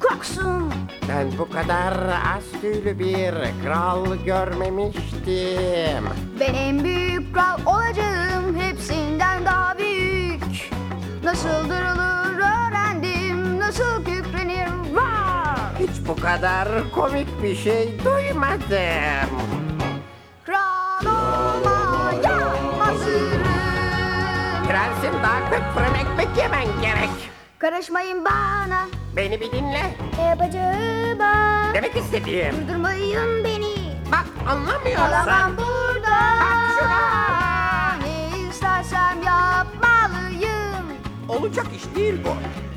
koksun. Ben bu kadar az tüylü bir kral görmemiştim. Ben en büyük kral olacağım. Hepsinden daha büyük. Nasıl durulur öğrendim. Nasıl kükrenir var. Hiç bu kadar komik bir şey duymadım. Kral olmaya hazırım. Prensim daha 40 fırın ekmek yemen gerek. Karışmayın bana. Beni bir dinle. Yapacağıma. Demek istediğim. Durdurmayın beni. Bak anlamıyorsun. Kalamam burada. Bak şuna. Ne istersem yapmalıyım. Olacak iş değil bu.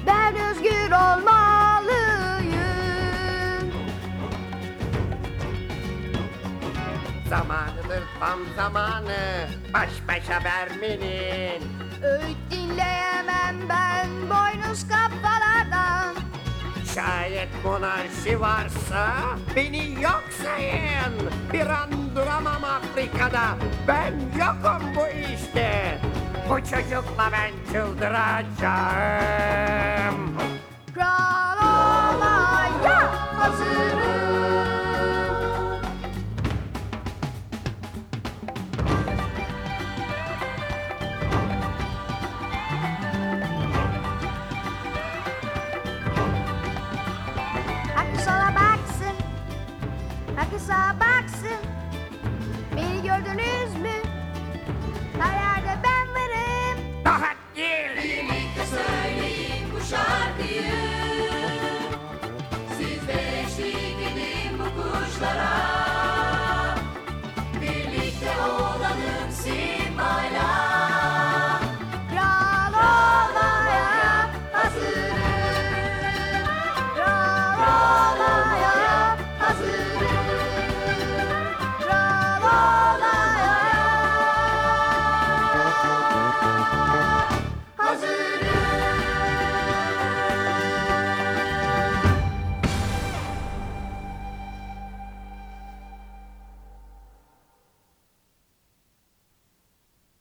Ben özgür olmalıyım. Zamanıdır tam zamanı. Baş başa vermenin. Öğüt dinleyemem ben boynuz kafalardan. Şayet monarşi varsa beni yok sayın. Bir an duramam Afrika'da. Ben yokum bu işte. Bu çocukla ben çıldıracağım. varsa baksın. Beni gördünüz mü? Her yerde ben varım. Rahat değil. Birlikte söyleyin bu şarkı.